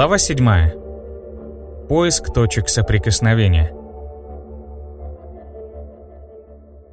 Глава 7. Поиск точек соприкосновения.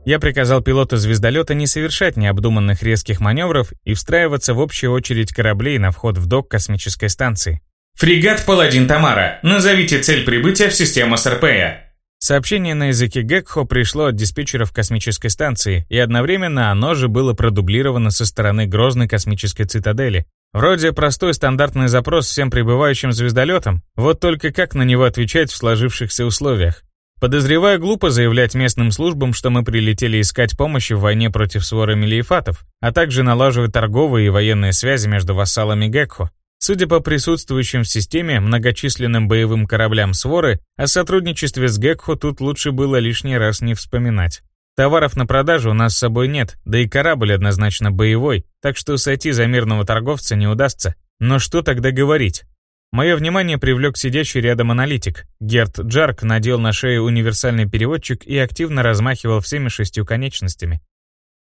Я приказал пилоту звездолета не совершать необдуманных резких маневров и встраиваться в общую очередь кораблей на вход в док космической станции. «Фрегат «Паладин Тамара», назовите цель прибытия в систему СРПЯ». Сообщение на языке Гекхо пришло от диспетчеров космической станции, и одновременно оно же было продублировано со стороны грозной космической цитадели, Вроде простой стандартный запрос всем прибывающим звездолетам, вот только как на него отвечать в сложившихся условиях. Подозреваю глупо заявлять местным службам, что мы прилетели искать помощи в войне против своры мелиефатов, а также налаживать торговые и военные связи между вассалами Гекхо. Судя по присутствующим в системе многочисленным боевым кораблям своры, о сотрудничестве с Гекхо тут лучше было лишний раз не вспоминать. Товаров на продажу у нас с собой нет, да и корабль однозначно боевой, так что сойти за мирного торговца не удастся. Но что тогда говорить? Мое внимание привлек сидящий рядом аналитик. Герт Джарк надел на шею универсальный переводчик и активно размахивал всеми шестью конечностями.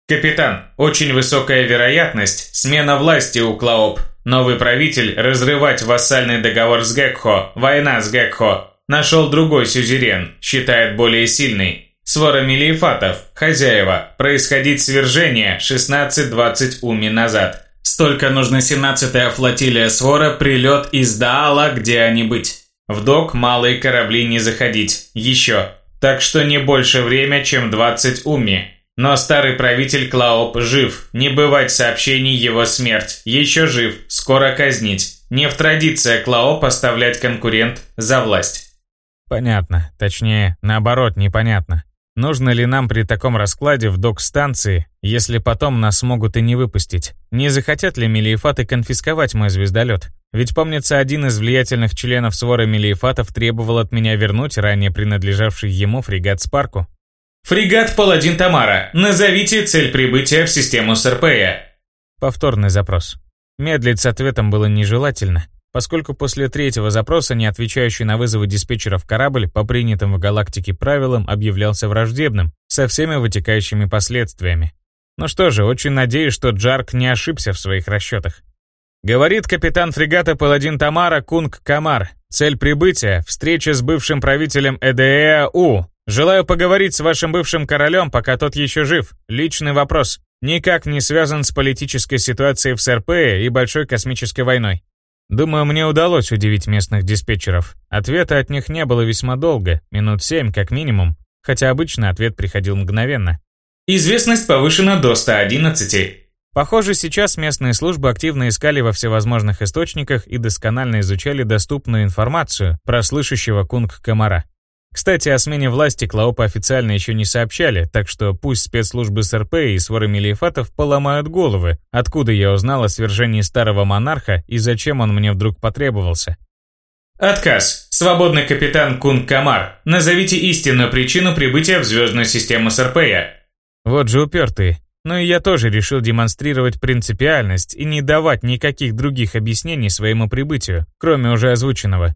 «Капитан, очень высокая вероятность смена власти у Клаоп. Новый правитель разрывать вассальный договор с Гекхо, война с Гекхо. Нашел другой сюзерен, считает более сильный. Свора Мелиефатов, хозяева, происходить свержение 16-20 уми назад. Столько нужно 17-я флотилия Свора, прилет из Даала, где они быть. В док малые корабли не заходить, еще. Так что не больше время, чем 20 уми. Но старый правитель Клаоп жив, не бывать сообщений его смерть, еще жив, скоро казнить. Не в традиция Клаоп оставлять конкурент за власть. Понятно, точнее, наоборот, непонятно. Нужно ли нам при таком раскладе в док-станции, если потом нас могут и не выпустить? Не захотят ли Мелиефаты конфисковать мой звездолет? Ведь, помнится, один из влиятельных членов своры Мелиефатов требовал от меня вернуть ранее принадлежавший ему фрегат Спарку. «Фрегат Паладин Тамара, назовите цель прибытия в систему СРПЯ». Повторный запрос. Медлить с ответом было нежелательно поскольку после третьего запроса, не отвечающий на вызовы диспетчеров корабль по принятым в галактике правилам объявлялся враждебным, со всеми вытекающими последствиями. Ну что же, очень надеюсь, что Джарк не ошибся в своих расчетах. Говорит капитан фрегата Паладин Тамара Кунг Камар. Цель прибытия – встреча с бывшим правителем Эдеа У. Желаю поговорить с вашим бывшим королем, пока тот еще жив. Личный вопрос. Никак не связан с политической ситуацией в СРП и большой космической войной. Думаю, мне удалось удивить местных диспетчеров. Ответа от них не было весьма долго, минут семь как минимум, хотя обычно ответ приходил мгновенно. Известность повышена до 111. Похоже, сейчас местные службы активно искали во всевозможных источниках и досконально изучали доступную информацию про слышащего кунг-комара. Кстати, о смене власти Клаопа официально еще не сообщали, так что пусть спецслужбы СРП и своры Мелиефатов поломают головы, откуда я узнал о свержении старого монарха и зачем он мне вдруг потребовался. Отказ. Свободный капитан Кун Камар. Назовите истинную причину прибытия в звездную систему СРПЯ. Вот же упертые. Ну и я тоже решил демонстрировать принципиальность и не давать никаких других объяснений своему прибытию, кроме уже озвученного.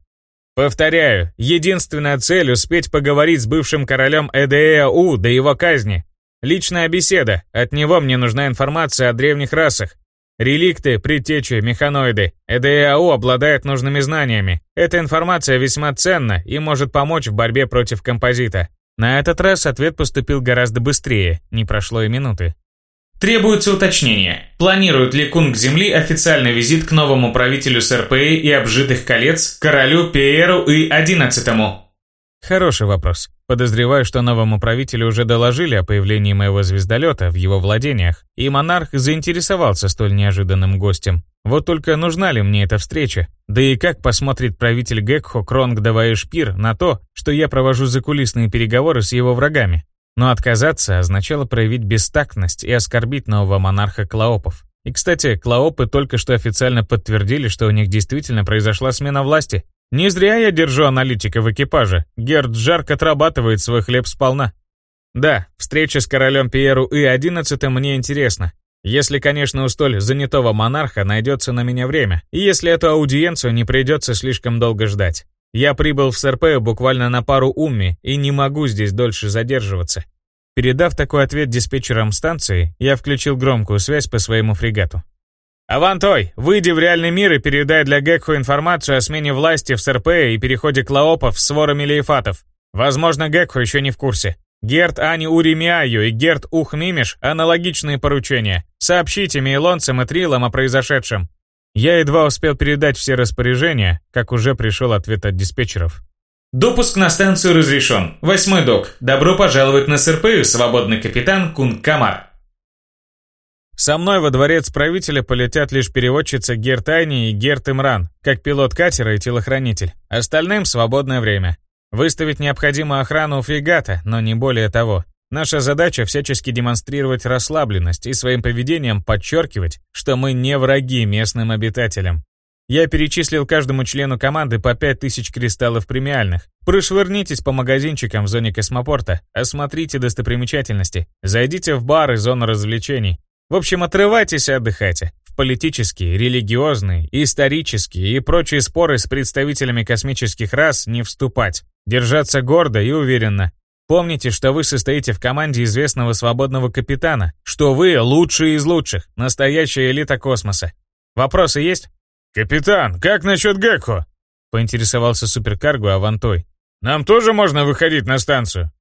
Повторяю, единственная цель — успеть поговорить с бывшим королем Эдея-У до его казни. Личная беседа, от него мне нужна информация о древних расах. Реликты, предтечи, механоиды. Эдея-У обладает нужными знаниями. Эта информация весьма ценна и может помочь в борьбе против композита. На этот раз ответ поступил гораздо быстрее, не прошло и минуты. Требуется уточнение. Планирует ли Кунг Земли официальный визит к новому правителю СРПИ и обжитых колец, королю Пиеру и Одиннадцатому? Хороший вопрос. Подозреваю, что новому правителю уже доложили о появлении моего звездолета в его владениях, и монарх заинтересовался столь неожиданным гостем. Вот только нужна ли мне эта встреча? Да и как посмотрит правитель Гекхо Кронг Даваэшпир на то, что я провожу закулисные переговоры с его врагами? Но отказаться означало проявить бестактность и оскорбить нового монарха Клаопов. И, кстати, Клаопы только что официально подтвердили, что у них действительно произошла смена власти. Не зря я держу аналитика в экипаже. Герд жарко отрабатывает свой хлеб сполна. Да, встреча с королем Пьеру и одиннадцатым мне интересна. Если, конечно, у столь занятого монарха найдется на меня время, и если эту аудиенцию не придется слишком долго ждать. Я прибыл в СРП буквально на пару умми и не могу здесь дольше задерживаться. Передав такой ответ диспетчерам станции, я включил громкую связь по своему фрегату. «Авантой, выйди в реальный мир и передай для Гекхо информацию о смене власти в СРП и переходе Клаопов с ворами Лейфатов. Возможно, Гекхо еще не в курсе. Герт Ани Уримиаю и Герт Ух Мимиш – аналогичные поручения. Сообщите мейлонцам и трилам о произошедшем». Я едва успел передать все распоряжения, как уже пришел ответ от диспетчеров. Допуск на станцию разрешен. Восьмой док. Добро пожаловать на СРП, свободный капитан Кун Камар. Со мной во дворец правителя полетят лишь переводчица Герт Айни и Герт Имран, как пилот катера и телохранитель. Остальным свободное время. Выставить необходимую охрану у фрегата, но не более того. Наша задача всячески демонстрировать расслабленность и своим поведением подчеркивать, что мы не враги местным обитателям. Я перечислил каждому члену команды по 5000 кристаллов премиальных. Прошвырнитесь по магазинчикам в зоне космопорта, осмотрите достопримечательности, зайдите в бары, зону развлечений. В общем, отрывайтесь и отдыхайте. В политические, религиозные, исторические и прочие споры с представителями космических рас не вступать. Держаться гордо и уверенно. Помните, что вы состоите в команде известного свободного капитана, что вы лучшие из лучших, настоящая элита космоса. Вопросы есть? «Капитан, как насчет Гекко?» — поинтересовался суперкарго Авантой. «Нам тоже можно выходить на станцию?»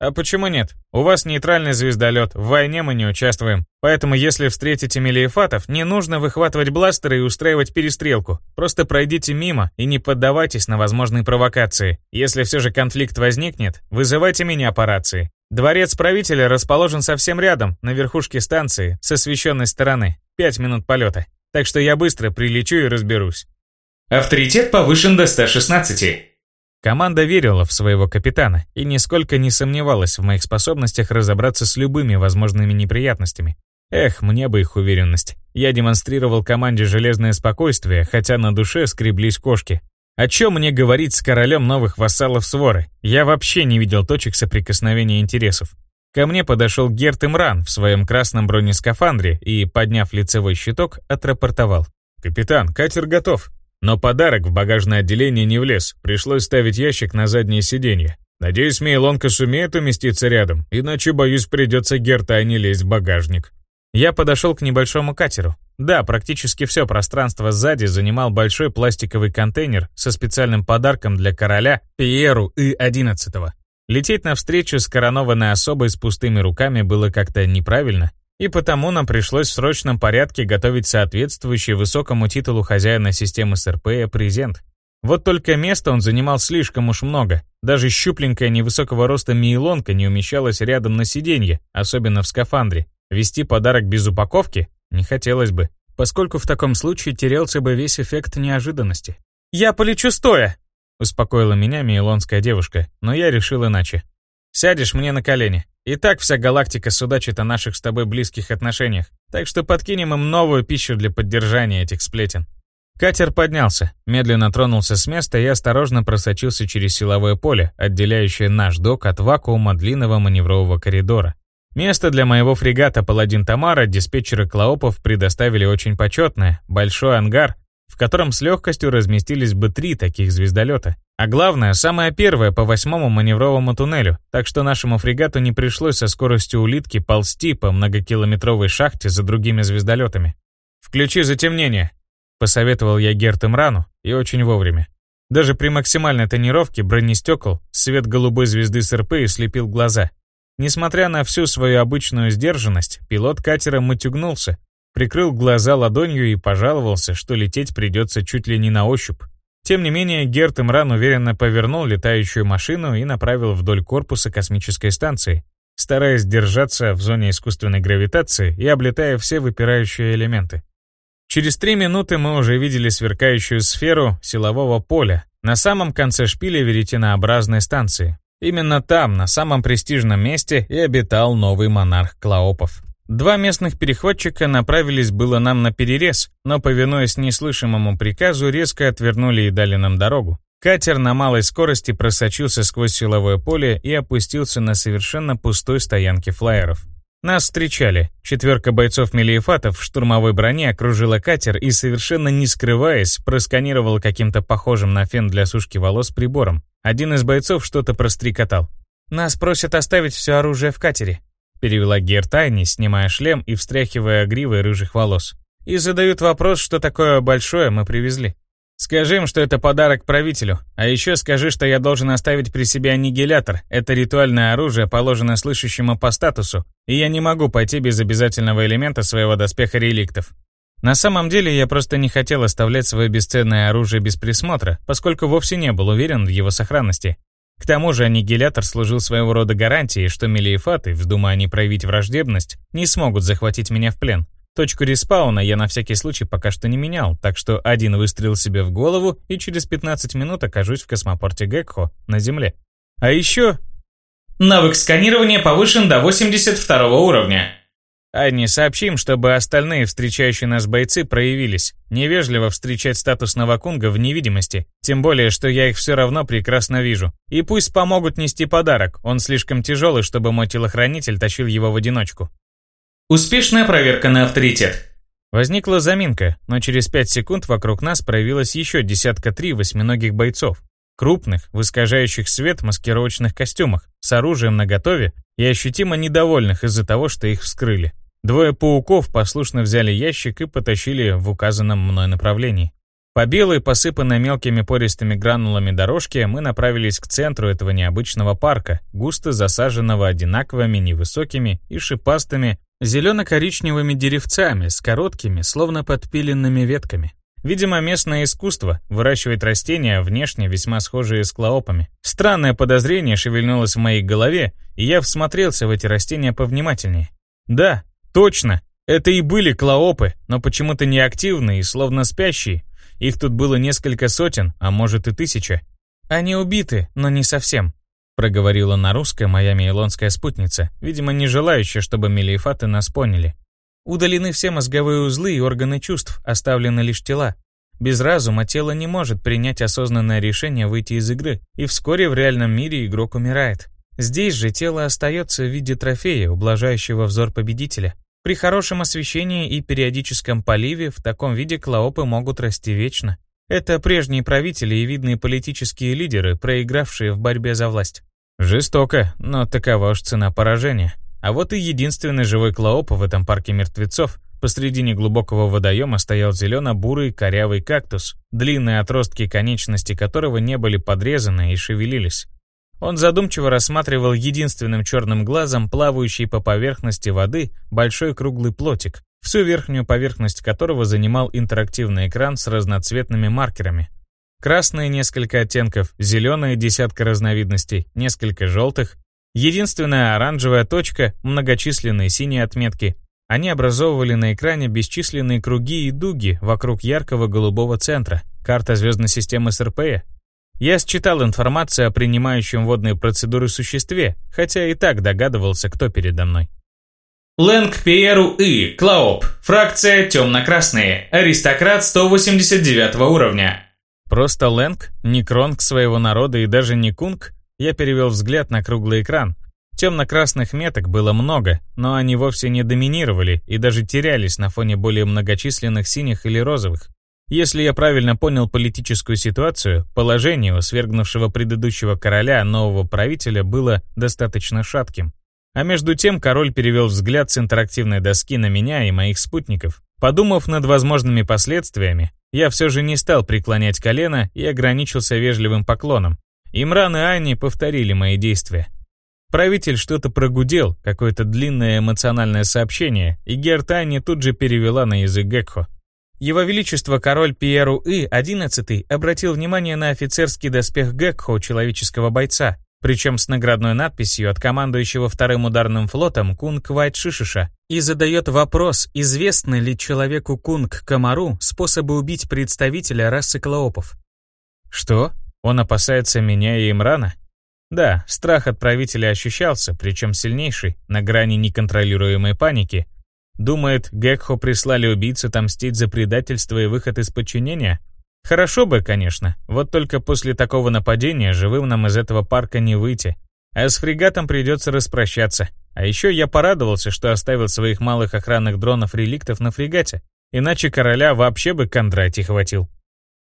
«А почему нет? У вас нейтральный звездолет, в войне мы не участвуем. Поэтому если встретите мелиефатов, не нужно выхватывать бластеры и устраивать перестрелку. Просто пройдите мимо и не поддавайтесь на возможные провокации. Если все же конфликт возникнет, вызывайте меня по рации. Дворец правителя расположен совсем рядом, на верхушке станции, с освещенной стороны. Пять минут полета. Так что я быстро прилечу и разберусь. Авторитет повышен до 116. Команда верила в своего капитана и нисколько не сомневалась в моих способностях разобраться с любыми возможными неприятностями. Эх, мне бы их уверенность. Я демонстрировал команде железное спокойствие, хотя на душе скреблись кошки. О чем мне говорить с королем новых вассалов своры? Я вообще не видел точек соприкосновения интересов. Ко мне подошел Герт Имран в своем красном бронескафандре и, подняв лицевой щиток, отрапортовал. «Капитан, катер готов. Но подарок в багажное отделение не влез, пришлось ставить ящик на заднее сиденье. Надеюсь, Мейлонка сумеет уместиться рядом, иначе, боюсь, придется Герта не лезть в багажник». Я подошел к небольшому катеру. Да, практически все пространство сзади занимал большой пластиковый контейнер со специальным подарком для короля Пьеру И-11. Лететь навстречу с коронованной особой с пустыми руками было как-то неправильно, и потому нам пришлось в срочном порядке готовить соответствующий высокому титулу хозяина системы СРП презент. Вот только места он занимал слишком уж много. Даже щупленькая невысокого роста миелонка не умещалась рядом на сиденье, особенно в скафандре. Вести подарок без упаковки не хотелось бы, поскольку в таком случае терялся бы весь эффект неожиданности. «Я полечу стоя!» Успокоила меня мейлонская девушка, но я решил иначе. Сядешь мне на колени. И так вся галактика судачит о наших с тобой близких отношениях, так что подкинем им новую пищу для поддержания этих сплетен. Катер поднялся, медленно тронулся с места и осторожно просочился через силовое поле, отделяющее наш док от вакуума длинного маневрового коридора. Место для моего фрегата «Паладин Тамара» диспетчеры Клаопов предоставили очень почетное, большой ангар, в котором с легкостью разместились бы три таких звездолета. А главное, самое первое по восьмому маневровому туннелю, так что нашему фрегату не пришлось со скоростью улитки ползти по многокилометровой шахте за другими звездолетами. «Включи затемнение», — посоветовал я Герт Имрану, и очень вовремя. Даже при максимальной тонировке бронестекол свет голубой звезды СРП слепил глаза. Несмотря на всю свою обычную сдержанность, пилот катера мутюгнулся, прикрыл глаза ладонью и пожаловался, что лететь придется чуть ли не на ощупь. Тем не менее, Герт Имран уверенно повернул летающую машину и направил вдоль корпуса космической станции, стараясь держаться в зоне искусственной гравитации и облетая все выпирающие элементы. Через три минуты мы уже видели сверкающую сферу силового поля на самом конце шпиля веретенообразной станции. Именно там, на самом престижном месте, и обитал новый монарх Клаопов. Два местных перехватчика направились было нам на перерез, но, повинуясь неслышимому приказу, резко отвернули и дали нам дорогу. Катер на малой скорости просочился сквозь силовое поле и опустился на совершенно пустой стоянке флайеров. Нас встречали. Четверка бойцов Мелиефатов в штурмовой броне окружила катер и, совершенно не скрываясь, просканировал каким-то похожим на фен для сушки волос прибором. Один из бойцов что-то прострекотал. «Нас просят оставить все оружие в катере», перевела Гертайни, снимая шлем и встряхивая гривой рыжих волос. и задают вопрос, что такое большое мы привезли. Скажи им, что это подарок правителю, а еще скажи, что я должен оставить при себе аннигилятор. Это ритуальное оружие, положенное слышащему по статусу, и я не могу пойти без обязательного элемента своего доспеха реликтов. На самом деле я просто не хотел оставлять свое бесценное оружие без присмотра, поскольку вовсе не был уверен в его сохранности. К тому же аннигилятор служил своего рода гарантией, что мелиефаты, вздумая не проявить враждебность, не смогут захватить меня в плен. Точку респауна я на всякий случай пока что не менял, так что один выстрел себе в голову и через 15 минут окажусь в космопорте Гекхо на Земле. А еще... Навык сканирования повышен до 82 уровня. Анне сообщим, чтобы остальные встречающие нас бойцы проявились. Невежливо встречать статусного кунга в невидимости, тем более, что я их все равно прекрасно вижу. И пусть помогут нести подарок, он слишком тяжелый, чтобы мой телохранитель тащил его в одиночку. Успешная проверка на авторитет. Возникла заминка, но через пять секунд вокруг нас проявилось еще десятка три восьминогих бойцов. Крупных, в искажающих свет маскировочных костюмах, с оружием наготове и ощутимо недовольных из-за того, что их вскрыли. Двое пауков послушно взяли ящик и потащили в указанном мной направлении. По белой, посыпанной мелкими пористыми гранулами дорожке, мы направились к центру этого необычного парка, густо засаженного одинаковыми невысокими и шипастыми зелено-коричневыми деревцами с короткими, словно подпиленными ветками. Видимо, местное искусство выращивает растения, внешне весьма схожие с клоопами. Странное подозрение шевельнулось в моей голове, и я всмотрелся в эти растения повнимательнее. Да, точно, это и были клоопы, но почему-то неактивные и словно спящие, их тут было несколько сотен, а может и тысяча. Они убиты, но не совсем, проговорила на русском моя мейлонская спутница, видимо, не желающая, чтобы мелиефаты нас поняли. Удалены все мозговые узлы и органы чувств, оставлены лишь тела. Без разума тело не может принять осознанное решение выйти из игры, и вскоре в реальном мире игрок умирает. Здесь же тело остается в виде трофея, ублажающего взор победителя. При хорошем освещении и периодическом поливе в таком виде клоопы могут расти вечно. Это прежние правители и видные политические лидеры, проигравшие в борьбе за власть. Жестоко, но такова уж цена поражения. А вот и единственный живой клооп в этом парке мертвецов. Посредине глубокого водоема стоял зелено-бурый корявый кактус, длинные отростки конечности которого не были подрезаны и шевелились. Он задумчиво рассматривал единственным черным глазом плавающий по поверхности воды большой круглый плотик, всю верхнюю поверхность которого занимал интерактивный экран с разноцветными маркерами. Красные несколько оттенков, зеленые десятка разновидностей, несколько желтых, единственная оранжевая точка, многочисленные синие отметки. Они образовывали на экране бесчисленные круги и дуги вокруг яркого голубого центра, карта звездной системы СРПЭ, я считал информацию о принимающем водные процедуры существе, хотя и так догадывался, кто передо мной. Лэнг Пиеру И, Клаоп, фракция темно-красные, аристократ 189 уровня. Просто Лэнг, не кронг своего народа и даже не кунг, я перевел взгляд на круглый экран. Темно-красных меток было много, но они вовсе не доминировали и даже терялись на фоне более многочисленных синих или розовых. Если я правильно понял политическую ситуацию, положение у свергнувшего предыдущего короля нового правителя было достаточно шатким. А между тем король перевел взгляд с интерактивной доски на меня и моих спутников. Подумав над возможными последствиями, я все же не стал преклонять колено и ограничился вежливым поклоном. Имран и Ани повторили мои действия. Правитель что-то прогудел, какое-то длинное эмоциональное сообщение, и Гертани тут же перевела на язык Гекхо. Его Величество король Пьеру И XI обратил внимание на офицерский доспех Гекхо человеческого бойца, причем с наградной надписью от командующего вторым ударным флотом Кунг Вайт Шишиша, и задает вопрос, известны ли человеку Кунг Камару способы убить представителя расы клоопов. Что? Он опасается меня и Имрана? Да, страх отправителя ощущался, причем сильнейший, на грани неконтролируемой паники, Думает, Гекхо прислали убийцу отомстить за предательство и выход из подчинения? Хорошо бы, конечно, вот только после такого нападения живым нам из этого парка не выйти. А с фрегатом придется распрощаться. А еще я порадовался, что оставил своих малых охранных дронов-реликтов на фрегате, иначе короля вообще бы Кондрати хватил.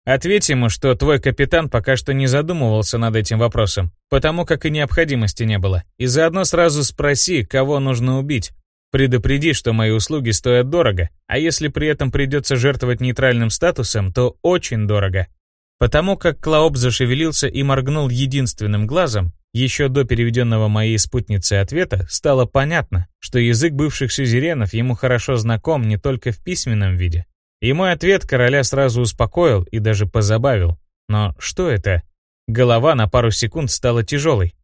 Ответь ему, что твой капитан пока что не задумывался над этим вопросом, потому как и необходимости не было. И заодно сразу спроси, кого нужно убить, Предупреди, что мои услуги стоят дорого, а если при этом придется жертвовать нейтральным статусом, то очень дорого. Потому как Клаоп зашевелился и моргнул единственным глазом, еще до переведенного моей спутницей ответа стало понятно, что язык бывших сюзеренов ему хорошо знаком не только в письменном виде. И мой ответ короля сразу успокоил и даже позабавил. Но что это? Голова на пару секунд стала тяжелой.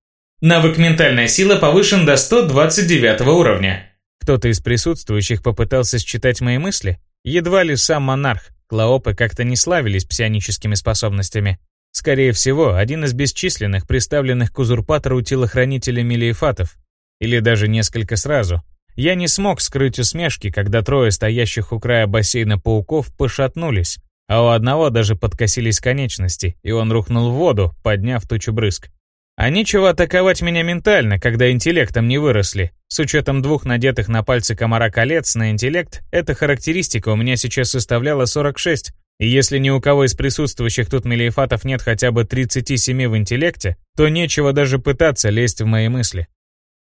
Навык «Ментальная сила» повышен до 129 уровня. Кто-то из присутствующих попытался считать мои мысли? Едва ли сам монарх. Клоопы как-то не славились псионическими способностями. Скорее всего, один из бесчисленных, представленных к узурпатору телохранителей Мелиефатов. Или даже несколько сразу. Я не смог скрыть усмешки, когда трое стоящих у края бассейна пауков пошатнулись, а у одного даже подкосились конечности, и он рухнул в воду, подняв тучу брызг. А нечего атаковать меня ментально, когда интеллектом не выросли. С учетом двух надетых на пальцы комара колец на интеллект, эта характеристика у меня сейчас составляла 46, и если ни у кого из присутствующих тут мелиефатов нет хотя бы 37 в интеллекте, то нечего даже пытаться лезть в мои мысли.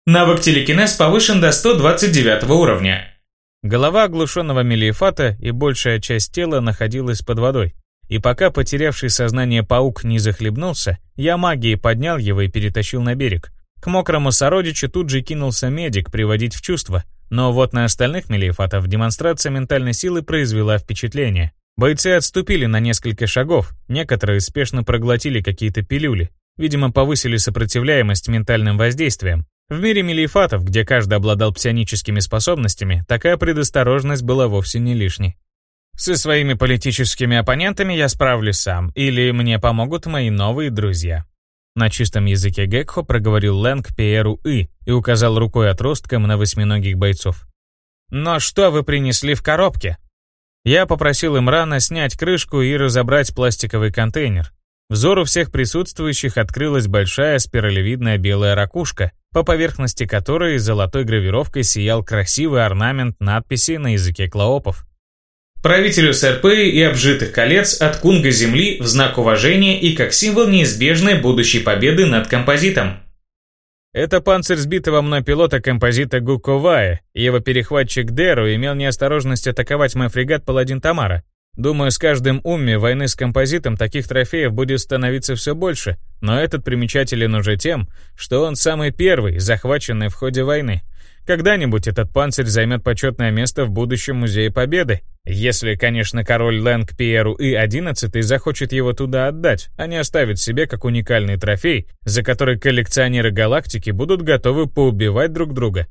Навык телекинез повышен до 129 уровня. Голова оглушенного мелиефата и большая часть тела находилась под водой. И пока потерявший сознание паук не захлебнулся, я магией поднял его и перетащил на берег. К мокрому сородичу тут же кинулся медик приводить в чувство, но вот на остальных мелиефатов демонстрация ментальной силы произвела впечатление. Бойцы отступили на несколько шагов, некоторые спешно проглотили какие-то пилюли, видимо, повысили сопротивляемость ментальным воздействиям. В мире мелиефатов, где каждый обладал псионическими способностями, такая предосторожность была вовсе не лишней. Со своими политическими оппонентами я справлюсь сам, или мне помогут мои новые друзья. На чистом языке Гекхо проговорил Лэнг Пиеру И и указал рукой отростком на восьминогих бойцов. «Но что вы принесли в коробке?» Я попросил Имрана снять крышку и разобрать пластиковый контейнер. Взору всех присутствующих открылась большая спиралевидная белая ракушка, по поверхности которой золотой гравировкой сиял красивый орнамент надписи на языке клоопов. Правителю СРП и обжитых колец от Кунга Земли в знак уважения и как символ неизбежной будущей победы над композитом. Это панцирь сбитого мной пилота композита Гуковая. Его перехватчик Деру имел неосторожность атаковать мой фрегат Паладин Тамара. Думаю, с каждым умме войны с композитом таких трофеев будет становиться все больше, но этот примечателен уже тем, что он самый первый, захваченный в ходе войны. Когда-нибудь этот панцирь займет почетное место в будущем Музее Победы. Если, конечно, король Лэнг Пиеру и 11 захочет его туда отдать, а не оставит себе как уникальный трофей, за который коллекционеры галактики будут готовы поубивать друг друга.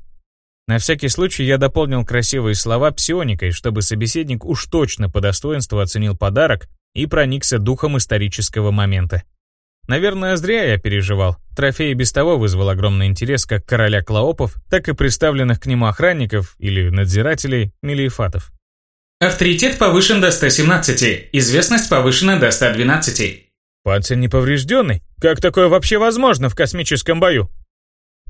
На всякий случай я дополнил красивые слова псионикой, чтобы собеседник уж точно по достоинству оценил подарок и проникся духом исторического момента. Наверное, зря я переживал. Трофей без того вызвал огромный интерес как короля Клоопов, так и представленных к нему охранников или надзирателей Мелиефатов. Авторитет повышен до 117, известность повышена до 112. Панцирь неповрежденный? Как такое вообще возможно в космическом бою?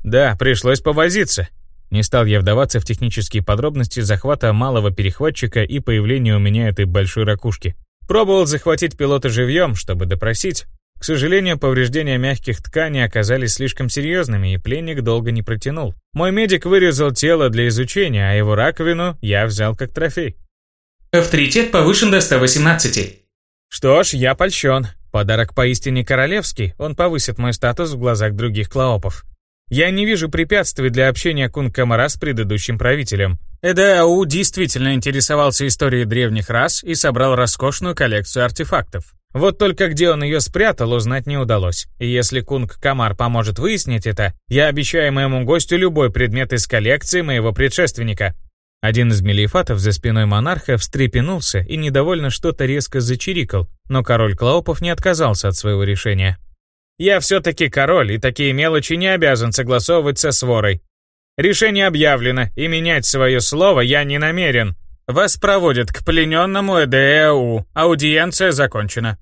Да, пришлось повозиться. Не стал я вдаваться в технические подробности захвата малого перехватчика и появления у меня этой большой ракушки. Пробовал захватить пилота живьем, чтобы допросить, к сожалению, повреждения мягких тканей оказались слишком серьезными, и пленник долго не протянул. Мой медик вырезал тело для изучения, а его раковину я взял как трофей. Авторитет повышен до 118. Что ж, я польщен. Подарок поистине королевский, он повысит мой статус в глазах других клоопов. Я не вижу препятствий для общения Кун-Камара с предыдущим правителем. Эдау действительно интересовался историей древних рас и собрал роскошную коллекцию артефактов. Вот только где он ее спрятал, узнать не удалось. И если Кунг Камар поможет выяснить это, я обещаю моему гостю любой предмет из коллекции моего предшественника. Один из мелиефатов за спиной монарха встрепенулся и недовольно что-то резко зачирикал, но король Клаупов не отказался от своего решения. «Я все-таки король, и такие мелочи не обязан согласовывать со сворой. Решение объявлено, и менять свое слово я не намерен. Вас проводят к плененному ЭДЭУ. Аудиенция закончена».